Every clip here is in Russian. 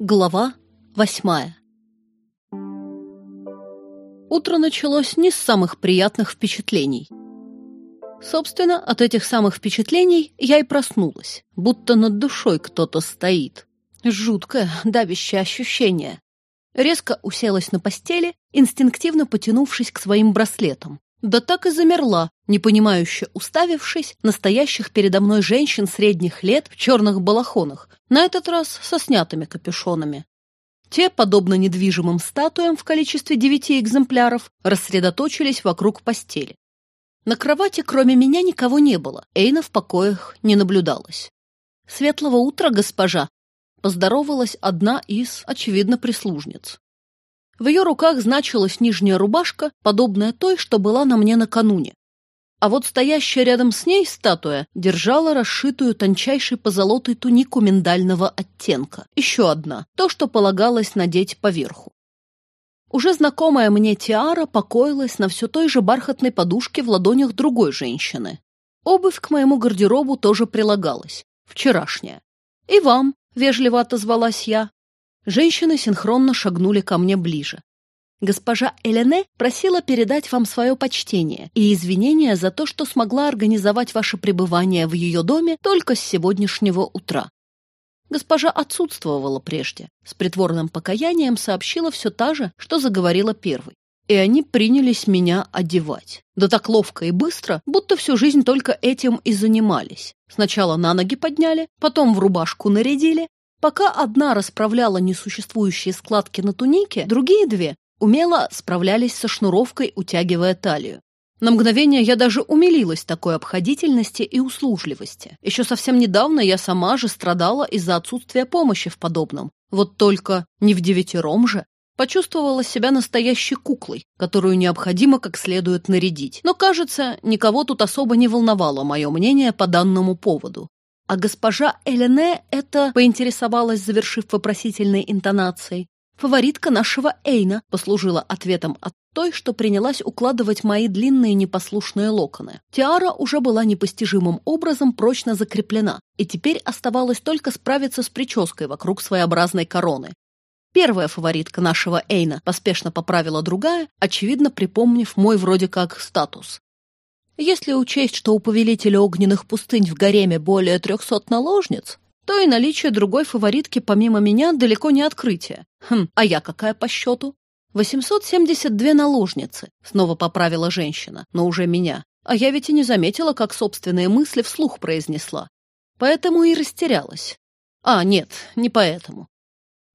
Глава восьмая Утро началось не с самых приятных впечатлений. Собственно, от этих самых впечатлений я и проснулась, будто над душой кто-то стоит. Жуткое, давящее ощущение. Резко уселась на постели, инстинктивно потянувшись к своим браслетам. Да так и замерла, непонимающе уставившись настоящих передо мной женщин средних лет в черных балахонах, на этот раз со снятыми капюшонами. Те, подобно недвижимым статуям в количестве девяти экземпляров, рассредоточились вокруг постели. На кровати кроме меня никого не было, Эйна в покоях не наблюдалось. «Светлого утра, госпожа!» поздоровалась одна из, очевидно, прислужниц. В ее руках значилась нижняя рубашка, подобная той, что была на мне накануне. А вот стоящая рядом с ней статуя держала расшитую тончайшей позолотой тунику миндального оттенка. Еще одна, то, что полагалось надеть поверху. Уже знакомая мне тиара покоилась на все той же бархатной подушке в ладонях другой женщины. Обувь к моему гардеробу тоже прилагалась, вчерашняя. «И вам», — вежливо отозвалась я. Женщины синхронно шагнули ко мне ближе. Госпожа Элене просила передать вам свое почтение и извинения за то, что смогла организовать ваше пребывание в ее доме только с сегодняшнего утра. Госпожа отсутствовала прежде. С притворным покаянием сообщила все та же, что заговорила первой. И они принялись меня одевать. Да так ловко и быстро, будто всю жизнь только этим и занимались. Сначала на ноги подняли, потом в рубашку нарядили, Пока одна расправляла несуществующие складки на тунике, другие две умело справлялись со шнуровкой, утягивая талию. На мгновение я даже умилилась такой обходительности и услужливости. Еще совсем недавно я сама же страдала из-за отсутствия помощи в подобном. Вот только не в девятером же. Почувствовала себя настоящей куклой, которую необходимо как следует нарядить. Но, кажется, никого тут особо не волновало мое мнение по данному поводу. А госпожа Элене это поинтересовалась, завершив вопросительной интонацией. Фаворитка нашего Эйна послужила ответом от той, что принялась укладывать мои длинные непослушные локоны. Тиара уже была непостижимым образом прочно закреплена, и теперь оставалось только справиться с прической вокруг своеобразной короны. Первая фаворитка нашего Эйна поспешно поправила другая, очевидно припомнив мой вроде как статус. Если учесть, что у повелителя огненных пустынь в гареме более трехсот наложниц, то и наличие другой фаворитки помимо меня далеко не открытие. Хм, а я какая по счету? 872 наложницы, снова поправила женщина, но уже меня. А я ведь и не заметила, как собственные мысли вслух произнесла. Поэтому и растерялась. А, нет, не поэтому.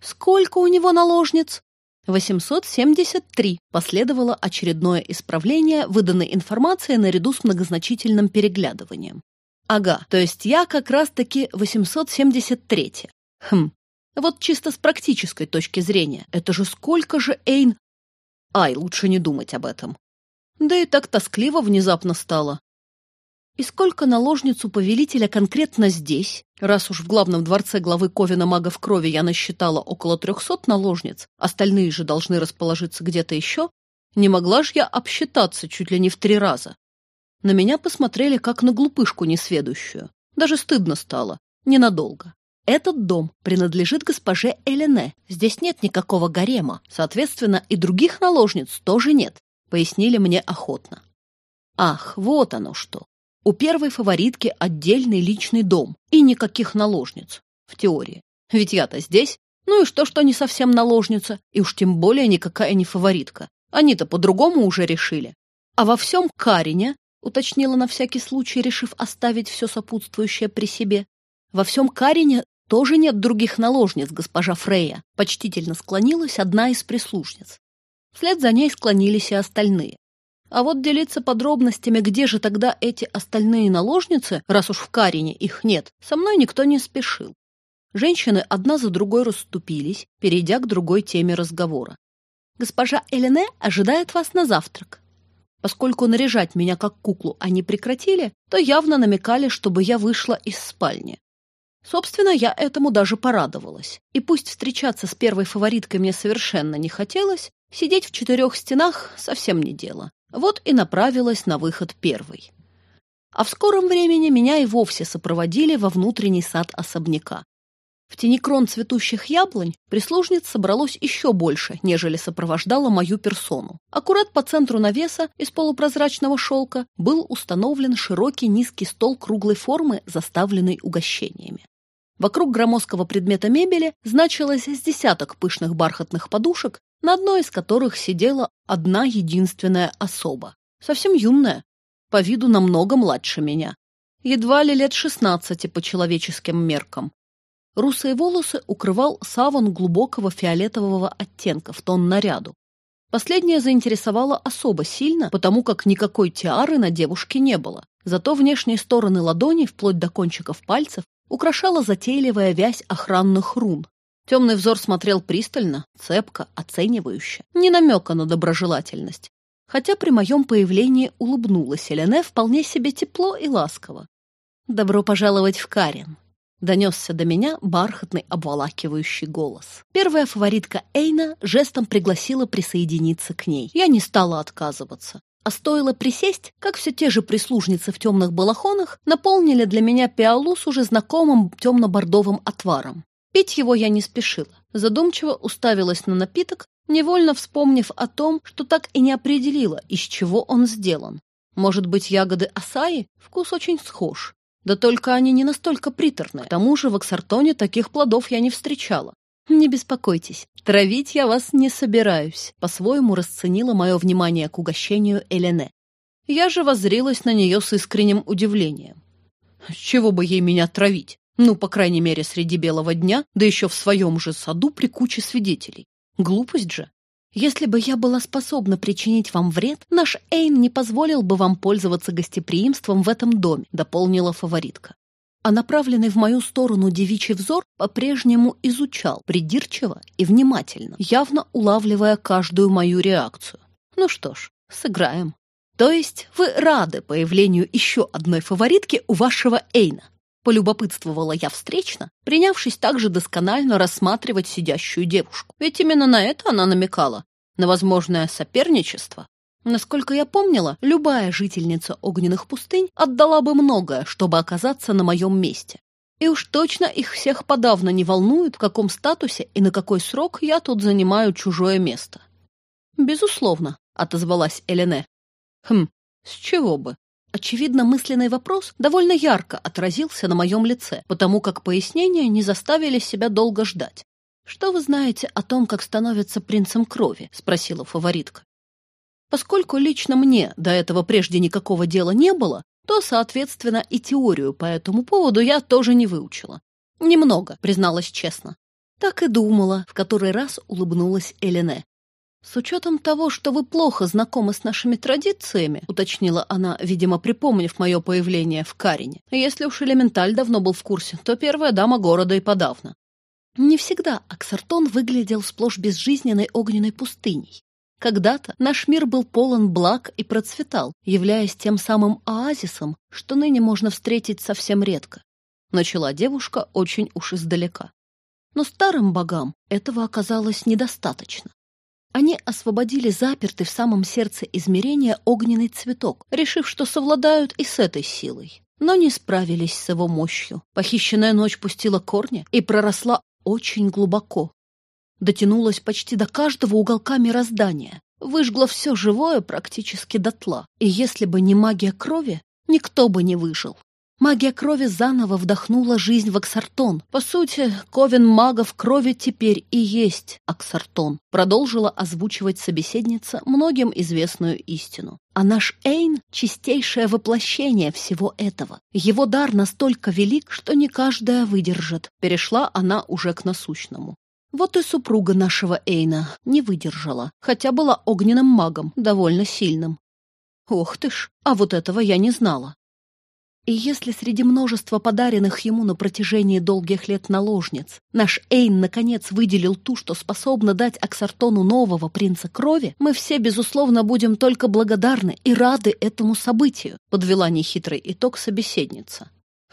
Сколько у него наложниц? 873 последовало очередное исправление выданной информации наряду с многозначительным переглядыванием. Ага, то есть я как раз-таки 873. Хм, вот чисто с практической точки зрения, это же сколько же Эйн... Ай, лучше не думать об этом. Да и так тоскливо внезапно стало. И сколько наложниц у повелителя конкретно здесь? Раз уж в главном дворце главы Ковина магов крови я насчитала около трехсот наложниц, остальные же должны расположиться где-то еще, не могла ж я обсчитаться чуть ли не в три раза. На меня посмотрели как на глупышку несведущую. Даже стыдно стало. Ненадолго. Этот дом принадлежит госпоже Элене. Здесь нет никакого гарема. Соответственно, и других наложниц тоже нет, пояснили мне охотно. Ах, вот оно что. У первой фаворитки отдельный личный дом и никаких наложниц, в теории. Ведь я-то здесь. Ну и что, что не совсем наложница, и уж тем более никакая не фаворитка. Они-то по-другому уже решили. А во всем Карине, уточнила на всякий случай, решив оставить все сопутствующее при себе, во всем Карине тоже нет других наложниц, госпожа Фрея, почтительно склонилась одна из прислужниц. Вслед за ней склонились и остальные. А вот делиться подробностями, где же тогда эти остальные наложницы, раз уж в Карине их нет, со мной никто не спешил. Женщины одна за другой расступились, перейдя к другой теме разговора. «Госпожа Элене ожидает вас на завтрак». Поскольку наряжать меня как куклу они прекратили, то явно намекали, чтобы я вышла из спальни. Собственно, я этому даже порадовалась. И пусть встречаться с первой фавориткой мне совершенно не хотелось, сидеть в четырех стенах совсем не дело. Вот и направилась на выход первой. А в скором времени меня и вовсе сопроводили во внутренний сад особняка. В тени крон цветущих яблонь прислужниц собралось еще больше, нежели сопровождала мою персону. Аккурат по центру навеса из полупрозрачного шелка был установлен широкий низкий стол круглой формы, заставленный угощениями. Вокруг громоздкого предмета мебели значилось с десяток пышных бархатных подушек, на одной из которых сидела одна единственная особа. Совсем юная, по виду намного младше меня. Едва ли лет шестнадцати по человеческим меркам. Русые волосы укрывал саван глубокого фиолетового оттенка в тон наряду. Последнее заинтересовало особо сильно, потому как никакой тиары на девушке не было. Зато внешние стороны ладони, вплоть до кончиков пальцев, украшала затейливая вязь охранных рун. Темный взор смотрел пристально, цепко, оценивающе, не намека на доброжелательность. Хотя при моем появлении улыбнулась Элене вполне себе тепло и ласково. «Добро пожаловать в Карен», Донесся до меня бархатный обволакивающий голос. Первая фаворитка Эйна жестом пригласила присоединиться к ней. Я не стала отказываться. А стоило присесть, как все те же прислужницы в темных балахонах наполнили для меня пиалу с уже знакомым темно-бордовым отваром. Пить его я не спешила. Задумчиво уставилась на напиток, невольно вспомнив о том, что так и не определила, из чего он сделан. Может быть, ягоды асаи? Вкус очень схож. Да только они не настолько приторны. К тому же в Аксартоне таких плодов я не встречала. Не беспокойтесь, травить я вас не собираюсь. По-своему расценила мое внимание к угощению Элене. Я же воззрилась на нее с искренним удивлением. С чего бы ей меня травить? Ну, по крайней мере, среди белого дня, да еще в своем же саду при куче свидетелей. Глупость же. Если бы я была способна причинить вам вред, наш Эйн не позволил бы вам пользоваться гостеприимством в этом доме», — дополнила фаворитка. А направленный в мою сторону девичий взор по-прежнему изучал придирчиво и внимательно, явно улавливая каждую мою реакцию. Ну что ж, сыграем. То есть вы рады появлению еще одной фаворитки у вашего Эйна? Полюбопытствовала я встречно, принявшись также досконально рассматривать сидящую девушку. Ведь именно на это она намекала, на возможное соперничество. Насколько я помнила, любая жительница огненных пустынь отдала бы многое, чтобы оказаться на моем месте. И уж точно их всех подавно не волнует, в каком статусе и на какой срок я тут занимаю чужое место. «Безусловно», — отозвалась Элене. «Хм, с чего бы?» Очевидно, мысленный вопрос довольно ярко отразился на моем лице, потому как пояснения не заставили себя долго ждать. «Что вы знаете о том, как становится принцем крови?» — спросила фаворитка. Поскольку лично мне до этого прежде никакого дела не было, то, соответственно, и теорию по этому поводу я тоже не выучила. Немного, призналась честно. Так и думала, в который раз улыбнулась Элене. «С учетом того, что вы плохо знакомы с нашими традициями», уточнила она, видимо, припомнив мое появление в Карине. «Если уж элементаль давно был в курсе, то первая дама города и подавно». Не всегда Аксартон выглядел сплошь безжизненной огненной пустыней. Когда-то наш мир был полон благ и процветал, являясь тем самым оазисом, что ныне можно встретить совсем редко. Начала девушка очень уж издалека. Но старым богам этого оказалось недостаточно. Они освободили запертый в самом сердце измерения огненный цветок, решив, что совладают и с этой силой. Но не справились с его мощью. Похищенная ночь пустила корни и проросла очень глубоко. Дотянулась почти до каждого уголка мироздания, выжгла все живое практически дотла. И если бы не магия крови, никто бы не выжил. Магия крови заново вдохнула жизнь в Аксартон. По сути, ковен магов крови теперь и есть Аксартон. Продолжила озвучивать собеседница многим известную истину. А наш Эйн — чистейшее воплощение всего этого. Его дар настолько велик, что не каждая выдержит. Перешла она уже к насущному. Вот и супруга нашего Эйна не выдержала, хотя была огненным магом, довольно сильным. Ох ты ж, а вот этого я не знала. И если среди множества подаренных ему на протяжении долгих лет наложниц наш Эйн наконец выделил ту, что способна дать Аксартону нового принца крови, мы все, безусловно, будем только благодарны и рады этому событию, подвела нехитрый итог собеседница.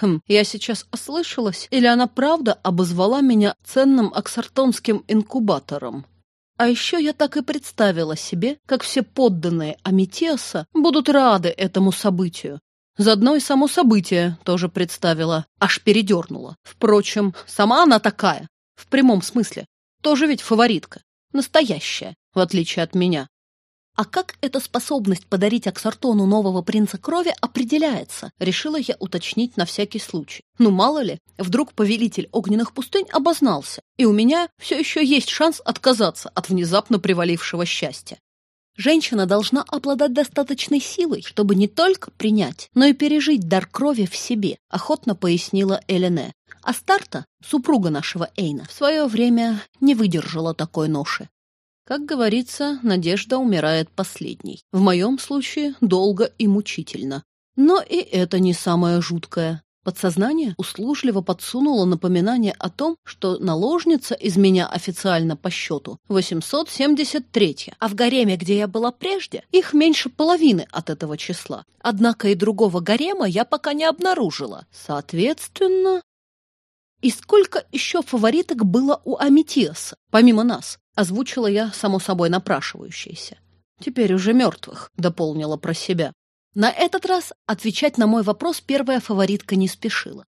Хм, я сейчас ослышалась, или она правда обозвала меня ценным аксартонским инкубатором? А еще я так и представила себе, как все подданные Аметеса будут рады этому событию, Заодно и само событие тоже представила, аж передернула. Впрочем, сама она такая, в прямом смысле. Тоже ведь фаворитка. Настоящая, в отличие от меня. А как эта способность подарить Аксартону нового принца крови определяется, решила я уточнить на всякий случай. Ну, мало ли, вдруг повелитель огненных пустынь обознался, и у меня все еще есть шанс отказаться от внезапно привалившего счастья. Женщина должна обладать достаточной силой, чтобы не только принять, но и пережить дар крови в себе, охотно пояснила Элене. А Старта, супруга нашего Эйна, в свое время не выдержала такой ноши. Как говорится, надежда умирает последней. В моем случае долго и мучительно. Но и это не самое жуткое. Подсознание услужливо подсунуло напоминание о том, что наложница из меня официально по счету 873, а в гареме, где я была прежде, их меньше половины от этого числа. Однако и другого гарема я пока не обнаружила. Соответственно... И сколько еще фавориток было у Аметиаса, помимо нас? Озвучила я, само собой, напрашивающееся. Теперь уже мертвых, дополнила про себя. На этот раз отвечать на мой вопрос первая фаворитка не спешила.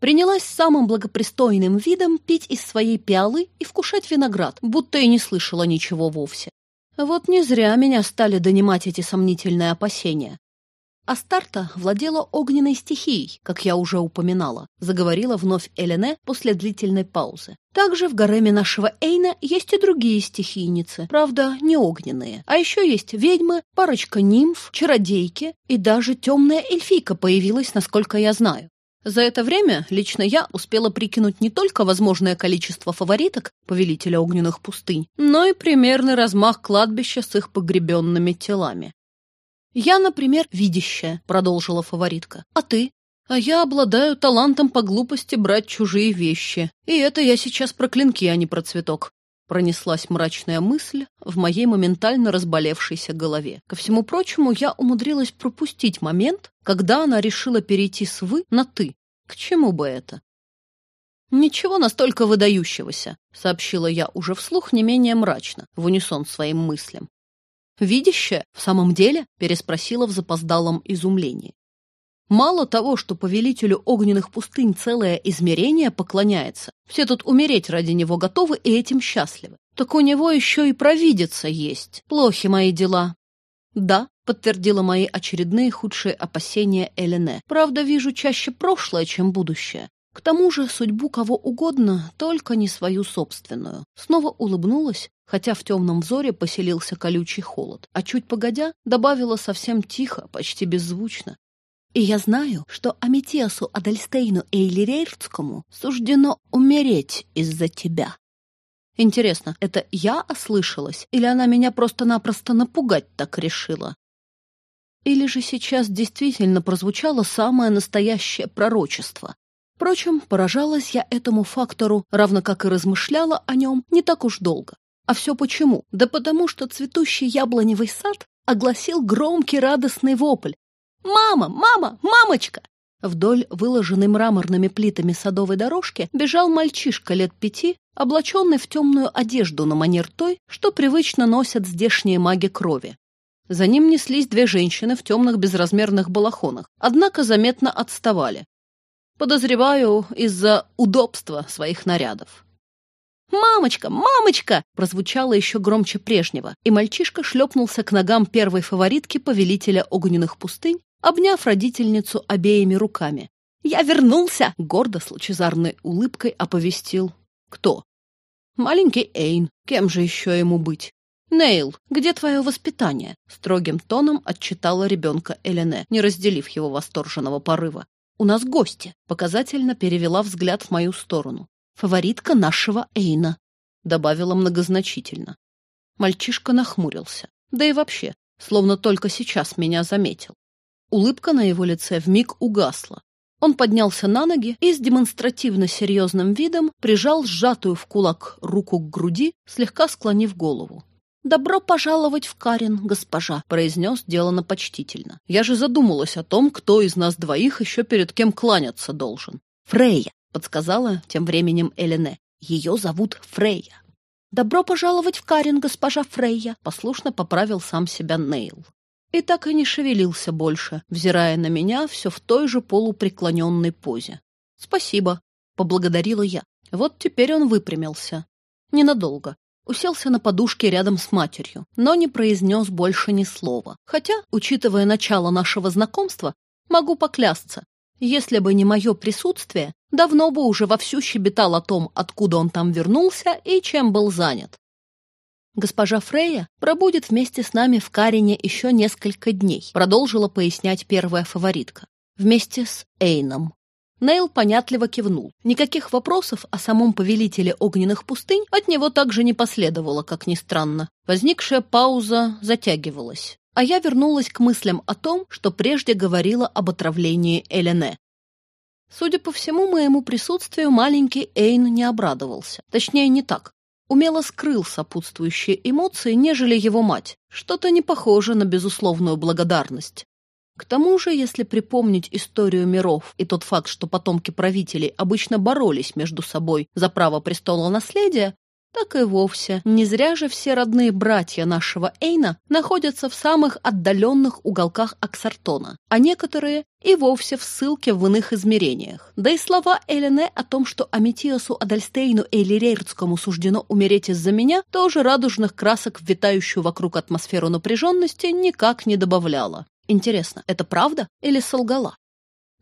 Принялась самым благопристойным видом пить из своей пиалы и вкушать виноград, будто и не слышала ничего вовсе. Вот не зря меня стали донимать эти сомнительные опасения. Астарта владела огненной стихией, как я уже упоминала, заговорила вновь Элене после длительной паузы. Также в гареме нашего Эйна есть и другие стихийницы, правда, не огненные. А еще есть ведьмы, парочка нимф, чародейки и даже темная эльфийка появилась, насколько я знаю. За это время лично я успела прикинуть не только возможное количество фавориток повелителя огненных пустынь, но и примерный размах кладбища с их погребенными телами. «Я, например, видящая», — продолжила фаворитка. «А ты?» «А я обладаю талантом по глупости брать чужие вещи. И это я сейчас про клинки, а не про цветок». Пронеслась мрачная мысль в моей моментально разболевшейся голове. Ко всему прочему, я умудрилась пропустить момент, когда она решила перейти с «вы» на «ты». К чему бы это? «Ничего настолько выдающегося», — сообщила я уже вслух не менее мрачно, в унисон своим мыслям. «Видящая? В самом деле?» – переспросила в запоздалом изумлении. Мало того, что повелителю огненных пустынь целое измерение поклоняется, все тут умереть ради него готовы и этим счастливы, так у него еще и провидица есть. Плохи мои дела. Да, подтвердила мои очередные худшие опасения Элене. Правда, вижу чаще прошлое, чем будущее. К тому же судьбу кого угодно, только не свою собственную. Снова улыбнулась, хотя в темном взоре поселился колючий холод, а чуть погодя добавила совсем тихо, почти беззвучно. «И я знаю, что Аметиасу Адальстейну Эйлирейрдскому суждено умереть из-за тебя». Интересно, это я ослышалась, или она меня просто-напросто напугать так решила? Или же сейчас действительно прозвучало самое настоящее пророчество? Впрочем, поражалась я этому фактору, равно как и размышляла о нем, не так уж долго. А все почему? Да потому что цветущий яблоневый сад огласил громкий радостный вопль. «Мама! Мама! Мамочка!» Вдоль выложенной мраморными плитами садовой дорожки бежал мальчишка лет пяти, облаченный в темную одежду на манер той, что привычно носят здешние маги крови. За ним неслись две женщины в темных безразмерных балахонах, однако заметно отставали. Подозреваю, из-за удобства своих нарядов. «Мамочка! Мамочка!» прозвучало еще громче прежнего, и мальчишка шлепнулся к ногам первой фаворитки повелителя огненных пустынь, обняв родительницу обеими руками. «Я вернулся!» — гордо с лучезарной улыбкой оповестил. «Кто?» «Маленький Эйн. Кем же еще ему быть?» «Нейл, где твое воспитание?» — строгим тоном отчитала ребенка Элене, не разделив его восторженного порыва. «У нас гости», — показательно перевела взгляд в мою сторону фаворитка нашего Эйна», — добавила многозначительно. Мальчишка нахмурился. Да и вообще, словно только сейчас меня заметил. Улыбка на его лице вмиг угасла. Он поднялся на ноги и с демонстративно серьезным видом прижал сжатую в кулак руку к груди, слегка склонив голову. «Добро пожаловать в Карин, госпожа», — произнес делано почтительно. «Я же задумалась о том, кто из нас двоих еще перед кем кланяться должен. Фрейя, — подсказала тем временем Элене. «Ее зовут Фрейя». «Добро пожаловать в Карин, госпожа Фрейя», — послушно поправил сам себя Нейл. и так и не шевелился больше, взирая на меня все в той же полупреклоненной позе. «Спасибо», — поблагодарила я. Вот теперь он выпрямился. Ненадолго. Уселся на подушке рядом с матерью, но не произнес больше ни слова. Хотя, учитывая начало нашего знакомства, могу поклясться, если бы не мое присутствие, давно бы уже вовсю щебетал о том, откуда он там вернулся и чем был занят. Госпожа Фрея пробудет вместе с нами в Карине еще несколько дней, продолжила пояснять первая фаворитка. Вместе с Эйном. Нейл понятливо кивнул. Никаких вопросов о самом повелителе огненных пустынь от него также не последовало, как ни странно. Возникшая пауза затягивалась а я вернулась к мыслям о том, что прежде говорила об отравлении Элене. Судя по всему моему присутствию, маленький Эйн не обрадовался. Точнее, не так. Умело скрыл сопутствующие эмоции, нежели его мать. Что-то не похоже на безусловную благодарность. К тому же, если припомнить историю миров и тот факт, что потомки правителей обычно боролись между собой за право престола наследия, так и вовсе. Не зря же все родные братья нашего Эйна находятся в самых отдаленных уголках Аксартона, а некоторые и вовсе в ссылке в иных измерениях. Да и слова Элене о том, что Аметиосу Адальстейну и Лирейрдскому суждено умереть из-за меня, тоже радужных красок в витающую вокруг атмосферу напряженности никак не добавляла. Интересно, это правда или солгала?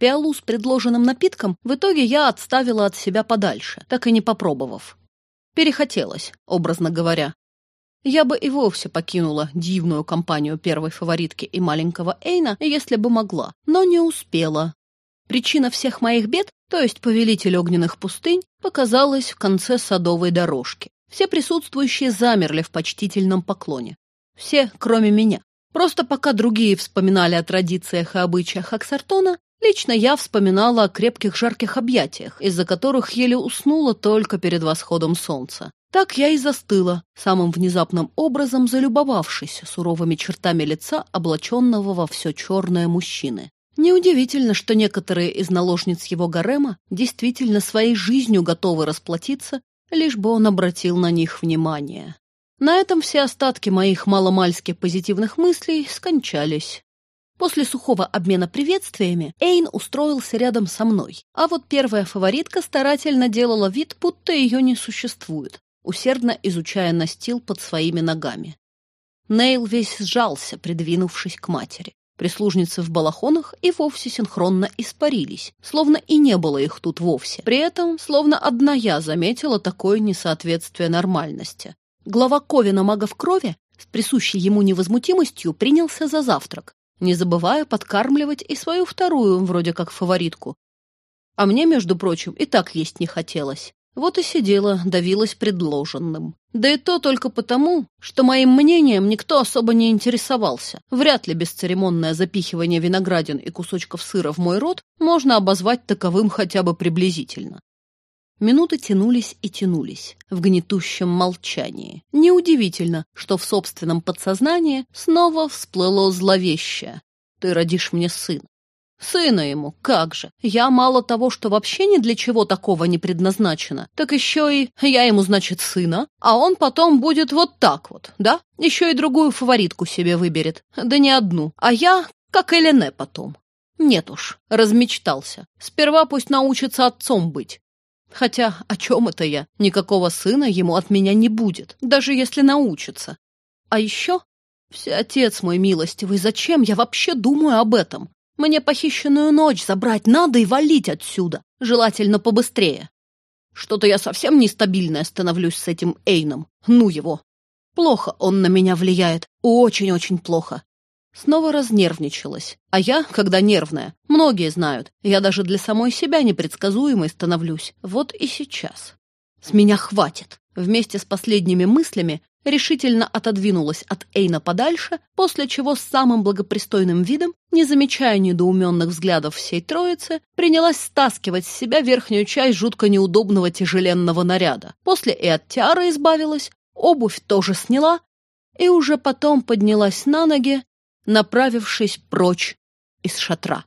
Пиалу с предложенным напитком в итоге я отставила от себя подальше, так и не попробовав. Перехотелось, образно говоря. Я бы и вовсе покинула дивную компанию первой фаворитки и маленького Эйна, если бы могла, но не успела. Причина всех моих бед, то есть повелитель огненных пустынь, показалась в конце садовой дорожки. Все присутствующие замерли в почтительном поклоне. Все, кроме меня. Просто пока другие вспоминали о традициях и обычаях Аксартона, Лично я вспоминала о крепких жарких объятиях, из-за которых еле уснула только перед восходом солнца. Так я и застыла, самым внезапным образом залюбовавшись суровыми чертами лица, облаченного во все черное мужчины. Неудивительно, что некоторые из наложниц его гарема действительно своей жизнью готовы расплатиться, лишь бы он обратил на них внимание. На этом все остатки моих маломальски позитивных мыслей скончались. После сухого обмена приветствиями Эйн устроился рядом со мной, а вот первая фаворитка старательно делала вид, будто ее не существует, усердно изучая настил под своими ногами. Нейл весь сжался, придвинувшись к матери. Прислужницы в балахонах и вовсе синхронно испарились, словно и не было их тут вовсе. При этом, словно одна я заметила такое несоответствие нормальности. Глава Ковина магов крови с присущей ему невозмутимостью принялся за завтрак, не забывая подкармливать и свою вторую, вроде как фаворитку. А мне, между прочим, и так есть не хотелось. Вот и сидела, давилась предложенным. Да и то только потому, что моим мнением никто особо не интересовался. Вряд ли бесцеремонное запихивание виноградин и кусочков сыра в мой рот можно обозвать таковым хотя бы приблизительно. Минуты тянулись и тянулись в гнетущем молчании. Неудивительно, что в собственном подсознании снова всплыло зловещее. «Ты родишь мне сына». Сына ему, как же. Я мало того, что вообще ни для чего такого не предназначена, так еще и я ему, значит, сына, а он потом будет вот так вот, да? Еще и другую фаворитку себе выберет. Да не одну. А я, как Элене потом. Нет уж, размечтался. Сперва пусть научится отцом быть. Хотя о чем это я? Никакого сына ему от меня не будет, даже если научится. А еще... Все отец мой милостивый, зачем я вообще думаю об этом? Мне похищенную ночь забрать надо и валить отсюда, желательно побыстрее. Что-то я совсем нестабильная становлюсь с этим Эйном. Ну его. Плохо он на меня влияет, очень-очень плохо. Снова разнервничалась. А я, когда нервная, многие знают, я даже для самой себя непредсказуемой становлюсь. Вот и сейчас. С меня хватит. Вместе с последними мыслями решительно отодвинулась от Эйна подальше, после чего с самым благопристойным видом, не замечая недоуменных взглядов всей троицы, принялась стаскивать с себя верхнюю часть жутко неудобного тяжеленного наряда. После и от тиары избавилась, обувь тоже сняла, и уже потом поднялась на ноги, направившись прочь из шатра.